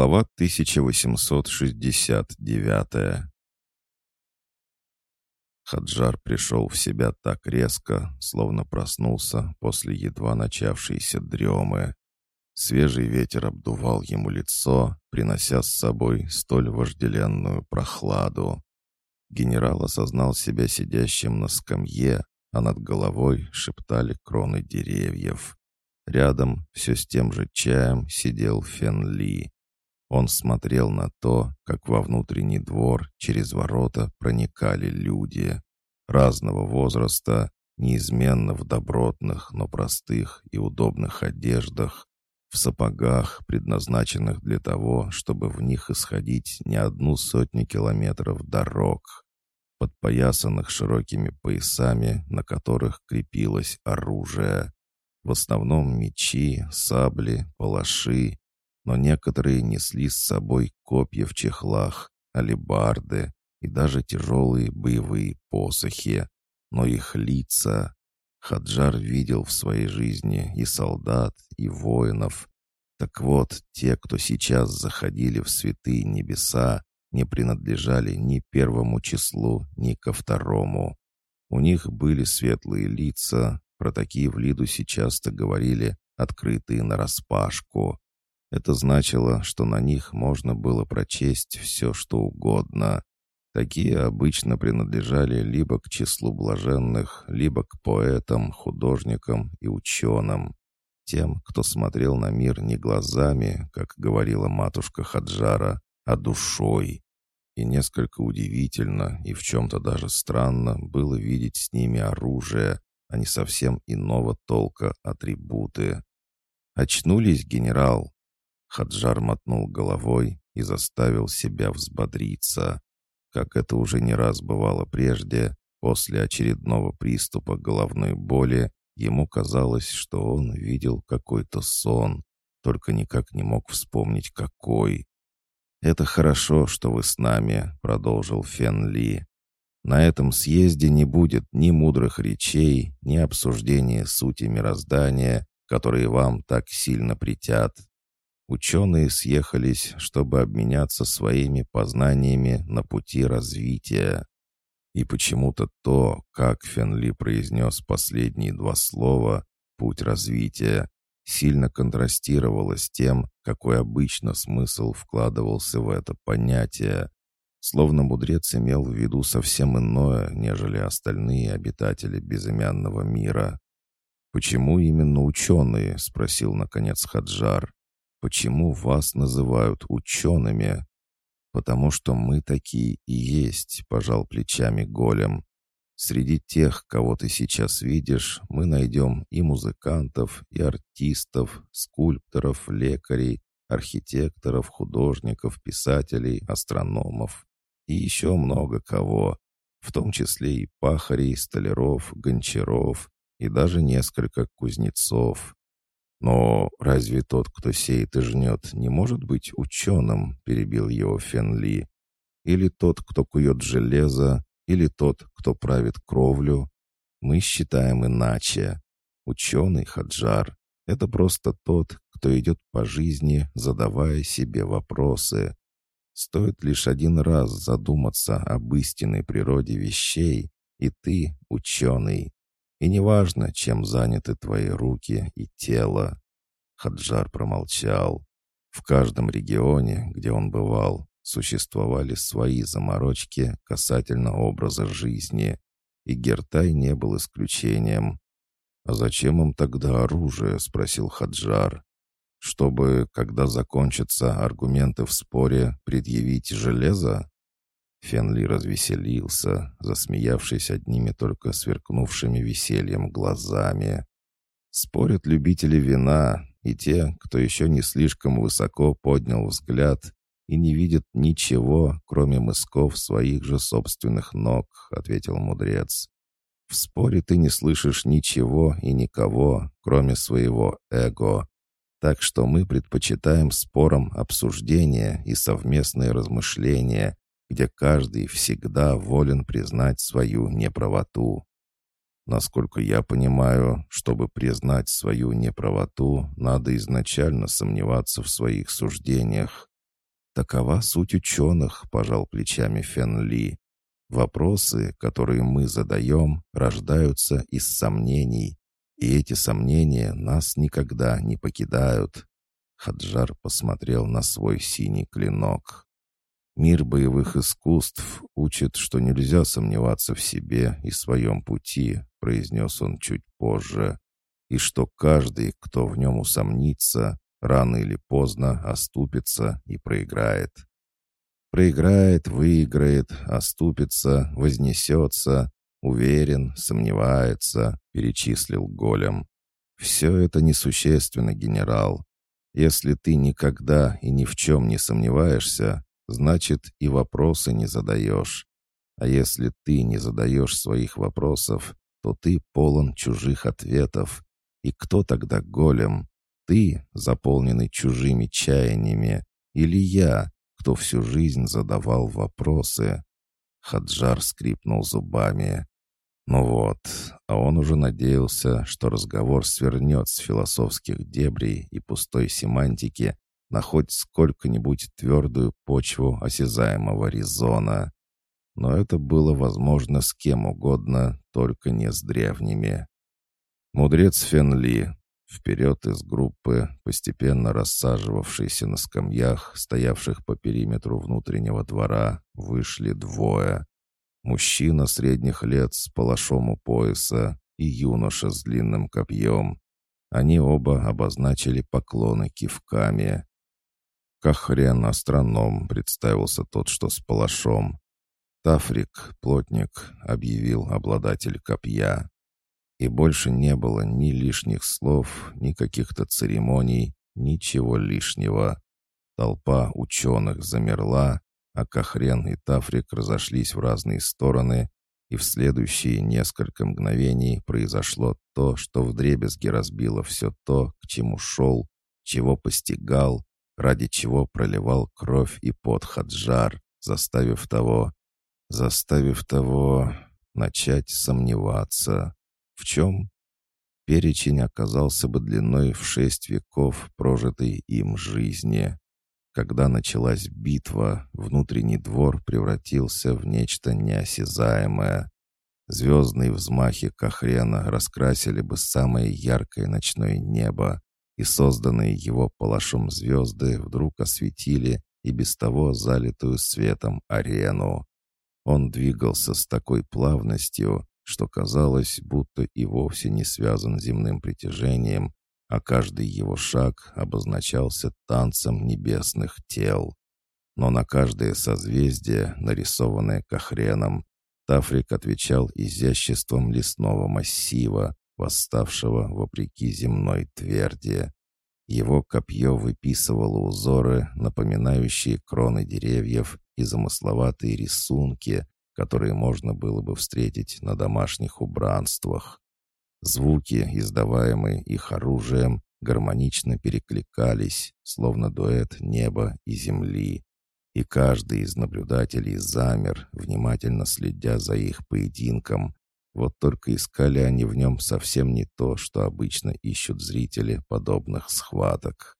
Глава 1869 Хаджар пришел в себя так резко, словно проснулся после едва начавшейся дремы. Свежий ветер обдувал ему лицо, принося с собой столь вожделенную прохладу. Генерал осознал себя сидящим на скамье, а над головой шептали кроны деревьев. Рядом, все с тем же чаем, сидел Фен Ли. Он смотрел на то, как во внутренний двор через ворота проникали люди. Разного возраста, неизменно в добротных, но простых и удобных одеждах, в сапогах, предназначенных для того, чтобы в них исходить не одну сотню километров дорог, подпоясанных широкими поясами, на которых крепилось оружие. В основном мечи, сабли, палаши но некоторые несли с собой копья в чехлах, алебарды и даже тяжелые боевые посохи. Но их лица... Хаджар видел в своей жизни и солдат, и воинов. Так вот, те, кто сейчас заходили в святые небеса, не принадлежали ни первому числу, ни ко второму. У них были светлые лица, про такие в Лиду сейчас-то говорили, открытые нараспашку. Это значило, что на них можно было прочесть все, что угодно. Такие обычно принадлежали либо к числу блаженных, либо к поэтам, художникам и ученым. Тем, кто смотрел на мир не глазами, как говорила матушка Хаджара, а душой. И несколько удивительно и в чем-то даже странно было видеть с ними оружие, а не совсем иного толка атрибуты. «Очнулись, генерал?» Хаджар мотнул головой и заставил себя взбодриться. Как это уже не раз бывало прежде, после очередного приступа головной боли ему казалось, что он видел какой-то сон, только никак не мог вспомнить какой. «Это хорошо, что вы с нами», — продолжил Фен Ли. «На этом съезде не будет ни мудрых речей, ни обсуждения сути мироздания, которые вам так сильно притят. Ученые съехались, чтобы обменяться своими познаниями на пути развития. И почему-то то, как Фенли произнес последние два слова «путь развития», сильно контрастировало с тем, какой обычно смысл вкладывался в это понятие, словно мудрец имел в виду совсем иное, нежели остальные обитатели безымянного мира. «Почему именно ученые?» — спросил, наконец, Хаджар. Почему вас называют учеными? Потому что мы такие и есть, пожал плечами голем. Среди тех, кого ты сейчас видишь, мы найдем и музыкантов, и артистов, скульпторов, лекарей, архитекторов, художников, писателей, астрономов и еще много кого, в том числе и пахарей, столяров, гончаров и даже несколько кузнецов. «Но разве тот, кто сеет и жнет, не может быть ученым?» — перебил его Фенли. «Или тот, кто кует железо, или тот, кто правит кровлю? Мы считаем иначе. Ученый Хаджар — это просто тот, кто идет по жизни, задавая себе вопросы. Стоит лишь один раз задуматься об истинной природе вещей, и ты — ученый. И неважно, чем заняты твои руки и тело. Хаджар промолчал. В каждом регионе, где он бывал, существовали свои заморочки касательно образа жизни, и Гертай не был исключением. «А зачем им тогда оружие?» — спросил Хаджар. «Чтобы, когда закончатся аргументы в споре, предъявить железо?» Фенли развеселился, засмеявшись одними только сверкнувшими весельем глазами. Спорят любители вина и те, кто еще не слишком высоко поднял взгляд и не видит ничего, кроме мысков своих же собственных ног, — ответил мудрец. В споре ты не слышишь ничего и никого, кроме своего эго. Так что мы предпочитаем спорам обсуждения и совместные размышления, где каждый всегда волен признать свою неправоту. Насколько я понимаю, чтобы признать свою неправоту, надо изначально сомневаться в своих суждениях. Такова суть ученых, пожал плечами Фен Ли. Вопросы, которые мы задаем, рождаются из сомнений, и эти сомнения нас никогда не покидают. Хаджар посмотрел на свой синий клинок. Мир боевых искусств учит, что нельзя сомневаться в себе и своем пути, произнес он чуть позже, и что каждый, кто в нем усомнится, рано или поздно оступится и проиграет. Проиграет, выиграет, оступится, вознесется, уверен, сомневается, перечислил голем. Все это несущественно, генерал. Если ты никогда и ни в чем не сомневаешься, значит и вопросы не задаешь. А если ты не задаешь своих вопросов, то ты полон чужих ответов. И кто тогда голем? Ты, заполненный чужими чаяниями, или я, кто всю жизнь задавал вопросы?» Хаджар скрипнул зубами. Ну вот, а он уже надеялся, что разговор свернет с философских дебрей и пустой семантики на хоть сколько-нибудь твердую почву осязаемого резона. Но это было возможно с кем угодно, только не с древними. Мудрец Фенли, Вперед из группы, постепенно рассаживавшейся на скамьях, стоявших по периметру внутреннего двора, вышли двое. Мужчина средних лет с палашом у пояса и юноша с длинным копьем. Они оба обозначили поклоны кивками. «Кахрен, астроном», — представился тот, что с палашом. «Тафрик, плотник», — объявил обладатель копья. И больше не было ни лишних слов, ни каких-то церемоний, ничего лишнего. Толпа ученых замерла, а Кахрен и Тафрик разошлись в разные стороны, и в следующие несколько мгновений произошло то, что вдребезги разбило все то, к чему шел, чего постигал, ради чего проливал кровь и пот Хаджар, заставив того, заставив того начать сомневаться. В чем? Перечень оказался бы длиной в шесть веков прожитой им жизни. Когда началась битва, внутренний двор превратился в нечто неосязаемое. Звездные взмахи Кахрена раскрасили бы самое яркое ночное небо, и созданные его палашом звезды вдруг осветили и без того залитую светом арену. Он двигался с такой плавностью, что казалось, будто и вовсе не связан земным притяжением, а каждый его шаг обозначался танцем небесных тел. Но на каждое созвездие, нарисованное Кахреном, Тафрик отвечал изяществом лесного массива, восставшего вопреки земной тверди. Его копье выписывало узоры, напоминающие кроны деревьев и замысловатые рисунки, которые можно было бы встретить на домашних убранствах. Звуки, издаваемые их оружием, гармонично перекликались, словно дуэт неба и земли, и каждый из наблюдателей замер, внимательно следя за их поединком. Вот только искали они в нем совсем не то, что обычно ищут зрители подобных схваток.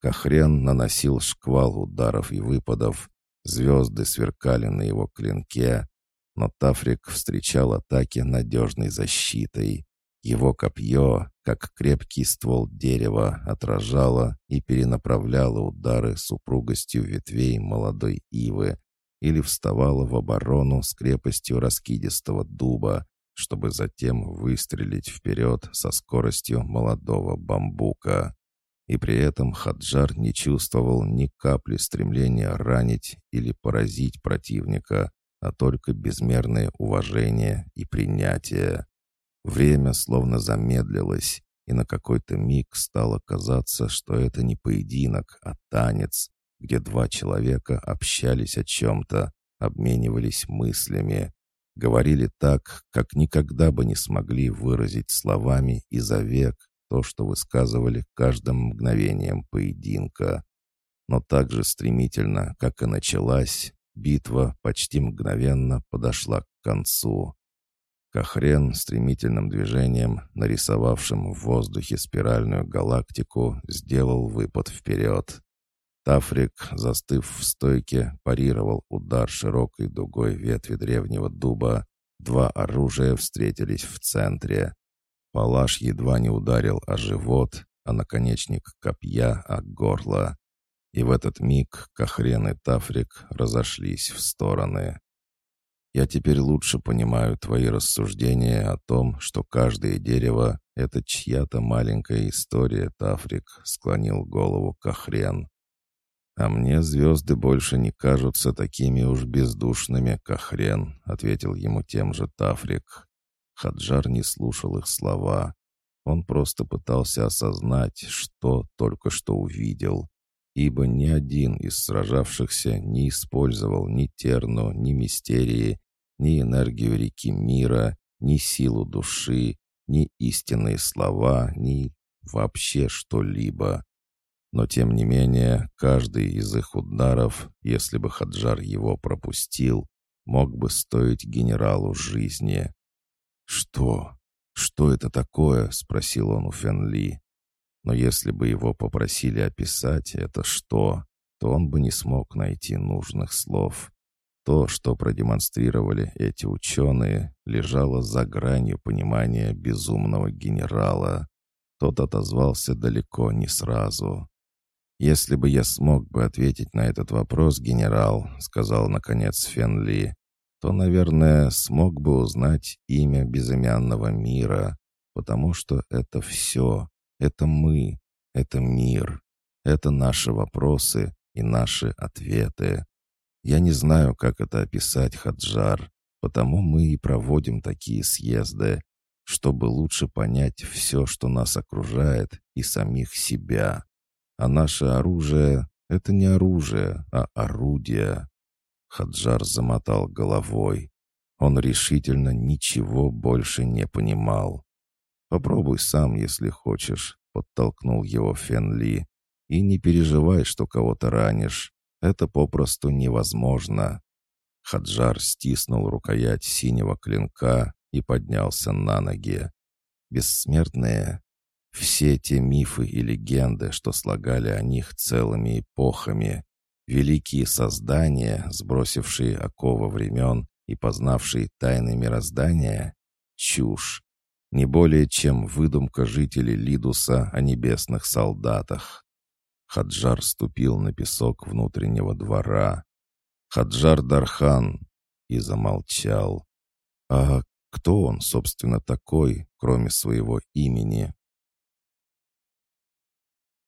Кахрен наносил шквал ударов и выпадов, Звезды сверкали на его клинке, но Тафрик встречал атаки надежной защитой. Его копье, как крепкий ствол дерева, отражало и перенаправляло удары с упругостью ветвей молодой ивы или вставало в оборону с крепостью раскидистого дуба, чтобы затем выстрелить вперед со скоростью молодого бамбука. И при этом Хаджар не чувствовал ни капли стремления ранить или поразить противника, а только безмерное уважение и принятие. Время словно замедлилось, и на какой-то миг стало казаться, что это не поединок, а танец, где два человека общались о чем-то, обменивались мыслями, говорили так, как никогда бы не смогли выразить словами и за век, то, что высказывали каждым мгновением поединка. Но так же стремительно, как и началась, битва почти мгновенно подошла к концу. Кахрен стремительным движением, нарисовавшим в воздухе спиральную галактику, сделал выпад вперед. Тафрик, застыв в стойке, парировал удар широкой дугой ветви древнего дуба. Два оружия встретились в центре. Палаш едва не ударил о живот, а наконечник копья — о горло. И в этот миг Кахрен и Тафрик разошлись в стороны. Я теперь лучше понимаю твои рассуждения о том, что каждое дерево — это чья-то маленькая история, Тафрик, — склонил голову Кахрен. «А мне звезды больше не кажутся такими уж бездушными, Кахрен», — ответил ему тем же Тафрик. Хаджар не слушал их слова. Он просто пытался осознать, что только что увидел, ибо ни один из сражавшихся не использовал ни терну, ни мистерии, ни энергию реки мира, ни силу души, ни истинные слова, ни вообще что-либо. Но тем не менее, каждый из их ударов, если бы Хаджар его пропустил, мог бы стоить генералу жизни. «Что? «Что это такое?» — спросил он у Фенли. Но если бы его попросили описать это что, то он бы не смог найти нужных слов. То, что продемонстрировали эти ученые, лежало за гранью понимания безумного генерала. Тот отозвался далеко не сразу. «Если бы я смог бы ответить на этот вопрос, генерал», — сказал, наконец, Фенли, то, наверное, смог бы узнать имя безымянного мира, потому что это все, это мы, это мир, это наши вопросы и наши ответы. Я не знаю, как это описать, Хаджар, потому мы и проводим такие съезды, чтобы лучше понять все, что нас окружает, и самих себя. А наше оружие — это не оружие, а орудие. Хаджар замотал головой. Он решительно ничего больше не понимал. «Попробуй сам, если хочешь», — подтолкнул его Фенли. «И не переживай, что кого-то ранишь. Это попросту невозможно». Хаджар стиснул рукоять синего клинка и поднялся на ноги. Бессмертные. Все те мифы и легенды, что слагали о них целыми эпохами, Великие создания, сбросившие оковы времен и познавшие тайны мироздания? Чушь. Не более чем выдумка жителей Лидуса о небесных солдатах. Хаджар ступил на песок внутреннего двора. «Хаджар Дархан!» и замолчал. «А кто он, собственно, такой, кроме своего имени?»